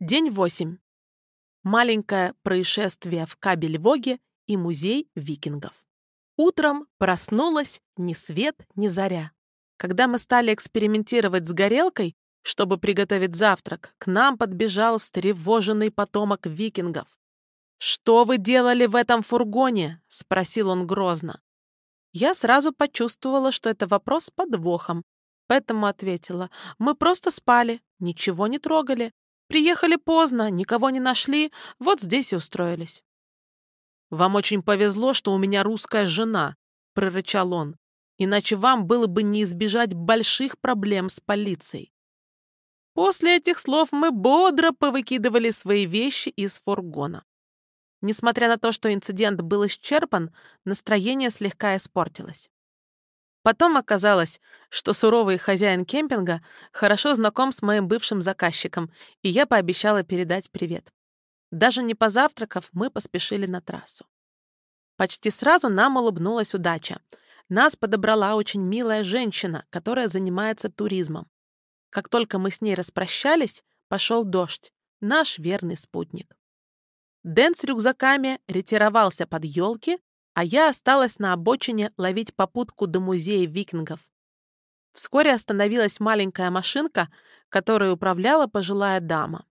День 8. Маленькое происшествие в Кабель-Воге и музей викингов. Утром проснулась ни свет, ни заря. Когда мы стали экспериментировать с горелкой, чтобы приготовить завтрак, к нам подбежал встревоженный потомок викингов. «Что вы делали в этом фургоне?» — спросил он грозно. Я сразу почувствовала, что это вопрос с подвохом, поэтому ответила, «Мы просто спали, ничего не трогали, Приехали поздно, никого не нашли, вот здесь и устроились. «Вам очень повезло, что у меня русская жена», — прорычал он, «иначе вам было бы не избежать больших проблем с полицией». После этих слов мы бодро повыкидывали свои вещи из фургона. Несмотря на то, что инцидент был исчерпан, настроение слегка испортилось. Потом оказалось, что суровый хозяин кемпинга хорошо знаком с моим бывшим заказчиком, и я пообещала передать привет. Даже не позавтракав, мы поспешили на трассу. Почти сразу нам улыбнулась удача. Нас подобрала очень милая женщина, которая занимается туризмом. Как только мы с ней распрощались, пошел дождь, наш верный спутник. Дэн с рюкзаками ретировался под елки, а я осталась на обочине ловить попутку до музея викингов. Вскоре остановилась маленькая машинка, которой управляла пожилая дама.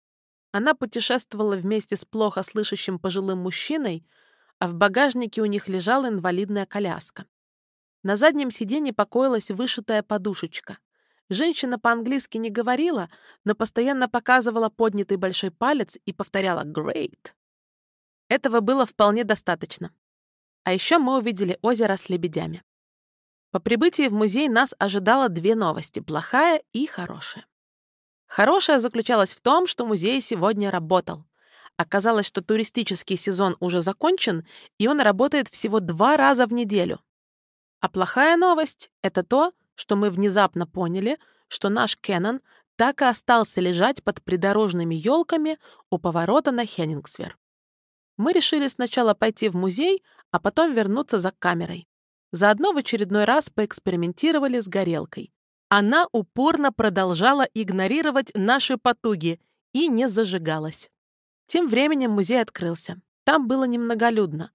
Она путешествовала вместе с плохо слышащим пожилым мужчиной, а в багажнике у них лежала инвалидная коляска. На заднем сиденье покоилась вышитая подушечка. Женщина по-английски не говорила, но постоянно показывала поднятый большой палец и повторяла «Great». Этого было вполне достаточно. А еще мы увидели озеро с лебедями. По прибытии в музей нас ожидало две новости — плохая и хорошая. Хорошая заключалась в том, что музей сегодня работал. Оказалось, что туристический сезон уже закончен, и он работает всего два раза в неделю. А плохая новость — это то, что мы внезапно поняли, что наш Кеннон так и остался лежать под придорожными елками у поворота на Хеннингсвер. Мы решили сначала пойти в музей, а потом вернуться за камерой. Заодно в очередной раз поэкспериментировали с горелкой. Она упорно продолжала игнорировать наши потуги и не зажигалась. Тем временем музей открылся. Там было немноголюдно.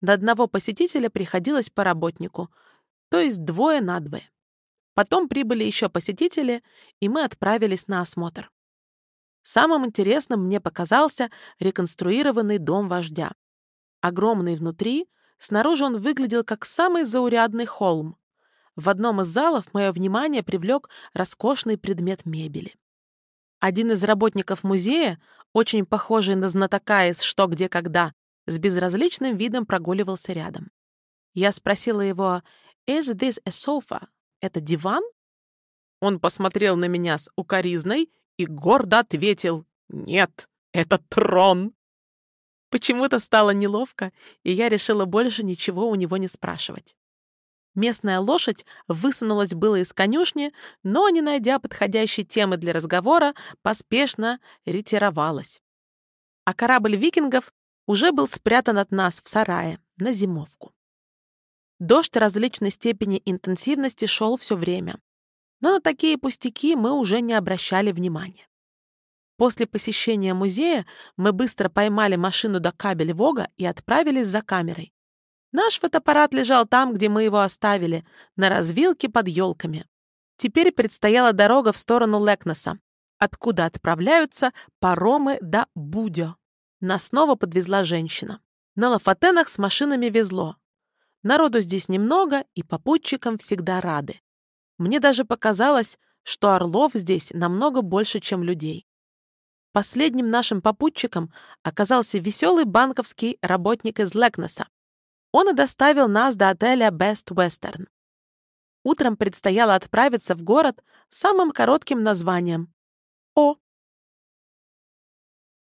До одного посетителя приходилось по работнику, то есть двое на двое. Потом прибыли еще посетители, и мы отправились на осмотр. Самым интересным мне показался реконструированный дом вождя. Огромный внутри, снаружи он выглядел как самый заурядный холм. В одном из залов мое внимание привлек роскошный предмет мебели. Один из работников музея, очень похожий на знатока из «Что, где, когда», с безразличным видом прогуливался рядом. Я спросила его «Is this a sofa?» «Это диван?» Он посмотрел на меня с укоризной и гордо ответил «Нет, это трон». Почему-то стало неловко, и я решила больше ничего у него не спрашивать. Местная лошадь высунулась было из конюшни, но, не найдя подходящей темы для разговора, поспешно ретировалась. А корабль викингов уже был спрятан от нас в сарае на зимовку. Дождь различной степени интенсивности шел все время но на такие пустяки мы уже не обращали внимания. После посещения музея мы быстро поймали машину до кабель Вога и отправились за камерой. Наш фотоаппарат лежал там, где мы его оставили, на развилке под елками. Теперь предстояла дорога в сторону Лекнеса, откуда отправляются паромы до Будё. Нас снова подвезла женщина. На Лафатенах с машинами везло. Народу здесь немного, и попутчикам всегда рады. Мне даже показалось, что орлов здесь намного больше, чем людей. Последним нашим попутчиком оказался веселый банковский работник из Лекнеса. Он и доставил нас до отеля Best Western. Утром предстояло отправиться в город с самым коротким названием — О.